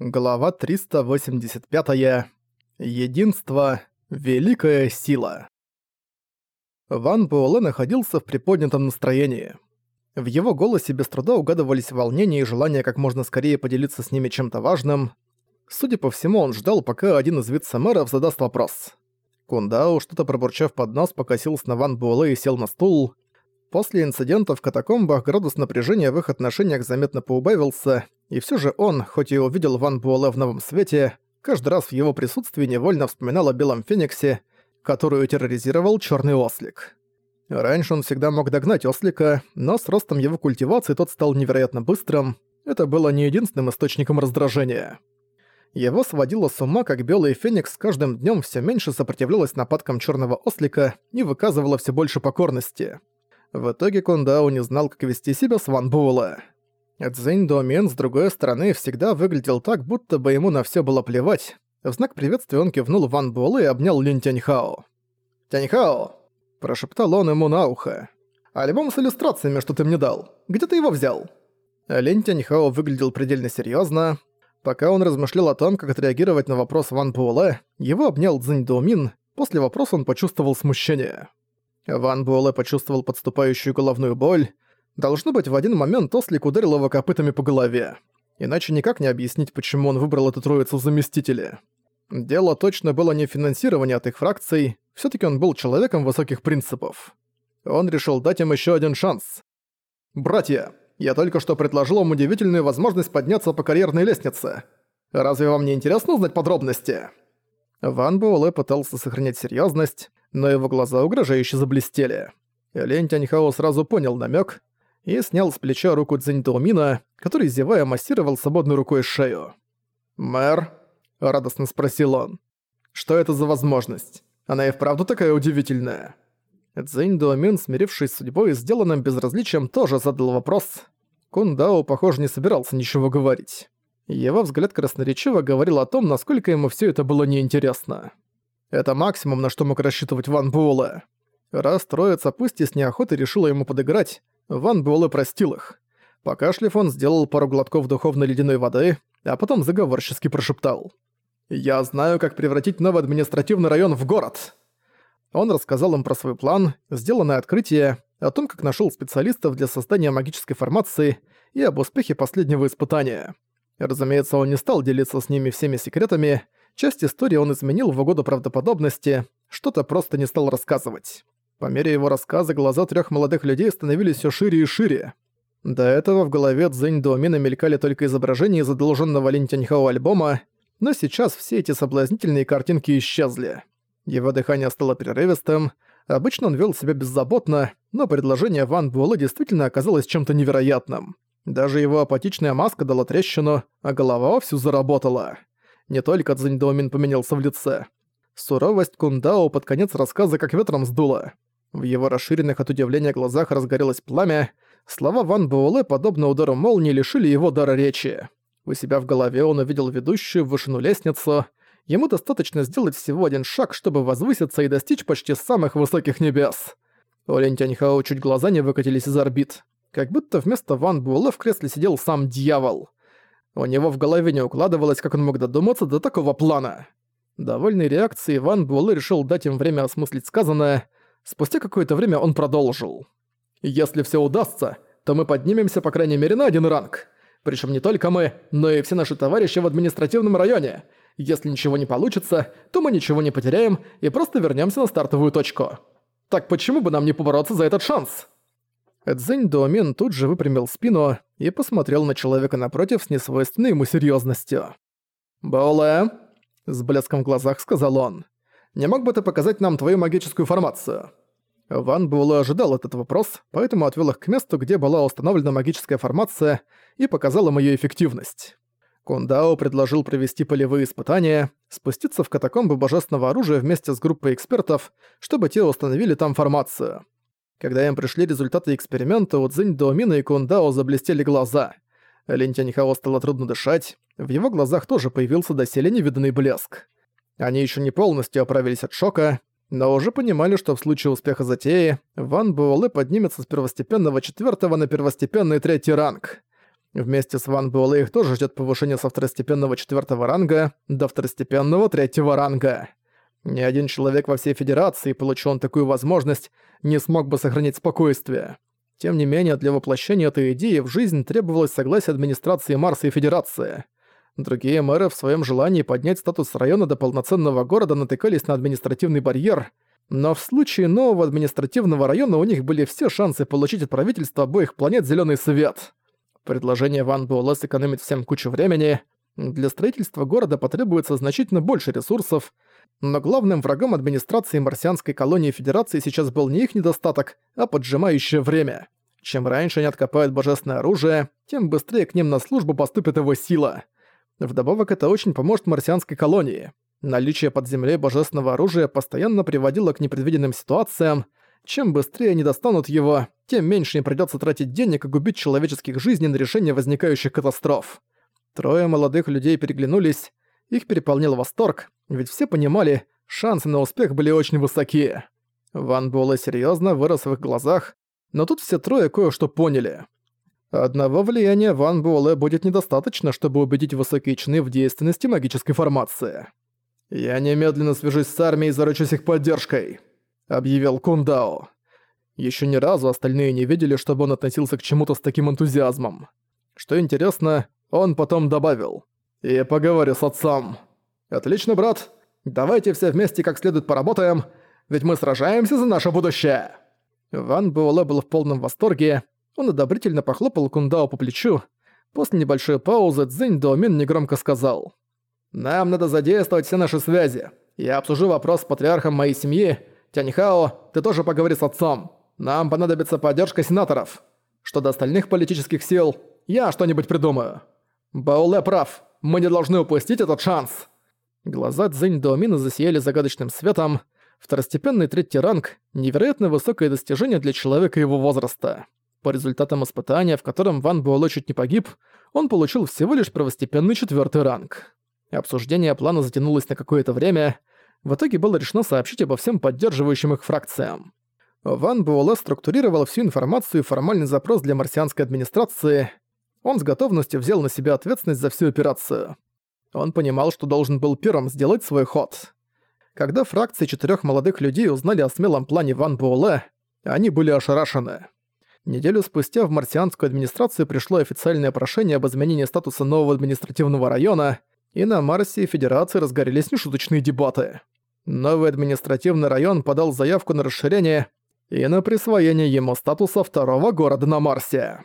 Глава 385. -я. Единство. Великая сила. Ван Буэлэ находился в приподнятом настроении. В его голосе без труда угадывались волнения и желание как можно скорее поделиться с ними чем-то важным. Судя по всему, он ждал, пока один из вице-мэров задаст вопрос. Кундао, что-то пробурчав под нос, покосился на Ван Буэлэ и сел на стул. После инцидента в катакомбах градус напряжения в их отношениях заметно поубавился, и все же он, хоть и увидел Ван Буэлэ в новом свете, каждый раз в его присутствии невольно вспоминал о Белом Фениксе, которую терроризировал черный ослик. Раньше он всегда мог догнать ослика, но с ростом его культивации тот стал невероятно быстрым. Это было не единственным источником раздражения. Его сводило с ума, как белый феникс с каждым днем все меньше сопротивлялась нападкам черного ослика и выказывала все больше покорности. В итоге Кундао не знал, как вести себя с Ван Буэлэ. Цзэнь Домен, с другой стороны, всегда выглядел так, будто бы ему на все было плевать. В знак приветствия он кивнул Ван Буэлэ и обнял Линь Тяньхао. «Тяньхао!» – прошептал он ему на ухо. «Альбом с иллюстрациями, что ты мне дал. Где ты его взял?» Линь Тяньхао выглядел предельно серьезно. Пока он размышлял о том, как отреагировать на вопрос Ван Буэлэ, его обнял Цзэнь Доумин. После вопроса он почувствовал смущение. Ван Буэлэ почувствовал подступающую головную боль. Должно быть, в один момент Ослик ударил его копытами по голове. Иначе никак не объяснить, почему он выбрал эту троицу в заместителе. Дело точно было не в финансировании от их фракций, все таки он был человеком высоких принципов. Он решил дать им еще один шанс. «Братья, я только что предложил вам удивительную возможность подняться по карьерной лестнице. Разве вам не интересно узнать подробности?» Ван Буэлэ пытался сохранять серьезность, но его глаза угрожающе заблестели. Лень Тяньхао сразу понял намек и снял с плеча руку Цзиньтоумина, который, зевая, массировал свободной рукой шею. «Мэр?» – радостно спросил он. «Что это за возможность? Она и вправду такая удивительная?» Цзинь Дуомин, смирившись с судьбой и сделанным безразличием, тоже задал вопрос. Кундао, похоже, не собирался ничего говорить. Его взгляд красноречиво говорил о том, насколько ему все это было неинтересно. Это максимум, на что мог рассчитывать Ван Буэлэ. Раз троица пусть и с неохотой решила ему подыграть, Ван Буэлэ простил их. Покашлив, он сделал пару глотков духовной ледяной воды, а потом заговорчески прошептал. «Я знаю, как превратить новый административный район в город!» Он рассказал им про свой план, сделанное открытие, о том, как нашел специалистов для создания магической формации и об успехе последнего испытания. Разумеется, он не стал делиться с ними всеми секретами, Часть истории он изменил в угоду правдоподобности, что-то просто не стал рассказывать. По мере его рассказа глаза трех молодых людей становились все шире и шире. До этого в голове Цзэнь Дуомина мелькали только изображения задолженного Линь Тяньхао альбома, но сейчас все эти соблазнительные картинки исчезли. Его дыхание стало прерывистым, обычно он вел себя беззаботно, но предложение Ван Буэлэ действительно оказалось чем-то невероятным. Даже его апатичная маска дала трещину, а голова вовсю заработала. Не только Цзиньдоумин поменялся в лице. Суровость Кундао под конец рассказа как ветром сдула. В его расширенных от удивления глазах разгорелось пламя. Слова Ван Буэлэ, подобно удару молнии, лишили его дара речи. У себя в голове он увидел ведущую в вышину лестницу. Ему достаточно сделать всего один шаг, чтобы возвыситься и достичь почти самых высоких небес. У Тяньхао чуть глаза не выкатились из орбит. Как будто вместо Ван Буэлэ в кресле сидел сам дьявол. У него в голове не укладывалось, как он мог додуматься до такого плана. Довольный реакцией, Ван Буэлэ решил дать им время осмыслить сказанное. Спустя какое-то время он продолжил. «Если все удастся, то мы поднимемся по крайней мере на один ранг. Причем не только мы, но и все наши товарищи в административном районе. Если ничего не получится, то мы ничего не потеряем и просто вернемся на стартовую точку. Так почему бы нам не побороться за этот шанс?» Цзэнь Дуомин тут же выпрямил спину и посмотрел на человека напротив с несвойственной ему серьёзностью. «Боулэ», — с блеском в глазах сказал он, — «не мог бы ты показать нам твою магическую формацию?» Ван Буэлэ ожидал этот вопрос, поэтому отвел их к месту, где была установлена магическая формация, и показал им её эффективность. Кундао предложил провести полевые испытания, спуститься в катакомбы божественного оружия вместе с группой экспертов, чтобы те установили там формацию. Когда им пришли результаты эксперимента, у Цзинь Доумина и Кундао заблестели глаза. Линь Тяньхао стало трудно дышать, в его глазах тоже появился доселе невиданный блеск. Они еще не полностью оправились от шока, но уже понимали, что в случае успеха затеи Ван Буэлэ поднимется с первостепенного четвертого на первостепенный третий ранг. Вместе с Ван Буэлэ их тоже ждет повышение со второстепенного четвертого ранга до второстепенного третьего ранга. Ни один человек во всей Федерации, получил такую возможность, не смог бы сохранить спокойствие. Тем не менее, для воплощения этой идеи в жизнь требовалось согласие администрации Марса и Федерации. Другие мэры в своем желании поднять статус района до полноценного города натыкались на административный барьер, но в случае нового административного района у них были все шансы получить от правительства обоих планет зеленый свет. Предложение Ван Буэлэ сэкономит всем кучу времени. Для строительства города потребуется значительно больше ресурсов, но главным врагом администрации марсианской колонии Федерации сейчас был не их недостаток, а поджимающее время. Чем раньше они откопают божественное оружие, тем быстрее к ним на службу поступит его сила. Вдобавок это очень поможет марсианской колонии. Наличие под землей божественного оружия постоянно приводило к непредвиденным ситуациям. Чем быстрее они достанут его, тем меньше им придётся тратить денег и губить человеческих жизней на решение возникающих катастроф. Трое молодых людей переглянулись, их переполнил восторг, ведь все понимали, шансы на успех были очень высоки. Ван Буэлэ серьёзно вырос в их глазах, но тут все трое кое-что поняли. Одного влияния Ван Буэлэ будет недостаточно, чтобы убедить высокие чины в действенности магической формации. «Я немедленно свяжусь с армией и заручусь их поддержкой», — объявил Кундао. Еще ни разу остальные не видели, чтобы он относился к чему-то с таким энтузиазмом. Что интересно, он потом добавил. «И поговорю с отцом». «Отлично, брат. Давайте все вместе как следует поработаем, ведь мы сражаемся за наше будущее!» Ван Буэлэ был в полном восторге. Он одобрительно похлопал Кундао по плечу. После небольшой паузы Цзинь Доумин негромко сказал. «Нам надо задействовать все наши связи. Я обсужу вопрос с патриархом моей семьи. Тяньхао, ты тоже поговори с отцом. Нам понадобится поддержка сенаторов. Что до остальных политических сил, я что-нибудь придумаю. Бауле прав, мы не должны упустить этот шанс». Глаза Цзинь Доумина засияли загадочным светом. Второстепенный третий ранг – невероятно высокое достижение для человека его возраста. По результатам испытания, в котором Ван Буэлэ чуть не погиб, он получил всего лишь первостепенный четвертый ранг. Обсуждение плана затянулось на какое-то время. В итоге было решено сообщить обо всем поддерживающим их фракциям. Ван Буэлэ структурировал всю информацию и формальный запрос для марсианской администрации. Он с готовностью взял на себя ответственность за всю операцию. Он понимал, что должен был первым сделать свой ход. Когда фракции четырех молодых людей узнали о смелом плане Ван Буэлэ, они были ошарашены. Неделю спустя в марсианскую администрацию пришло официальное прошение об изменении статуса нового административного района, и на Марсе и Федерации разгорелись нешуточные дебаты. Новый административный район подал заявку на расширение и на присвоение ему статуса второго города на Марсе.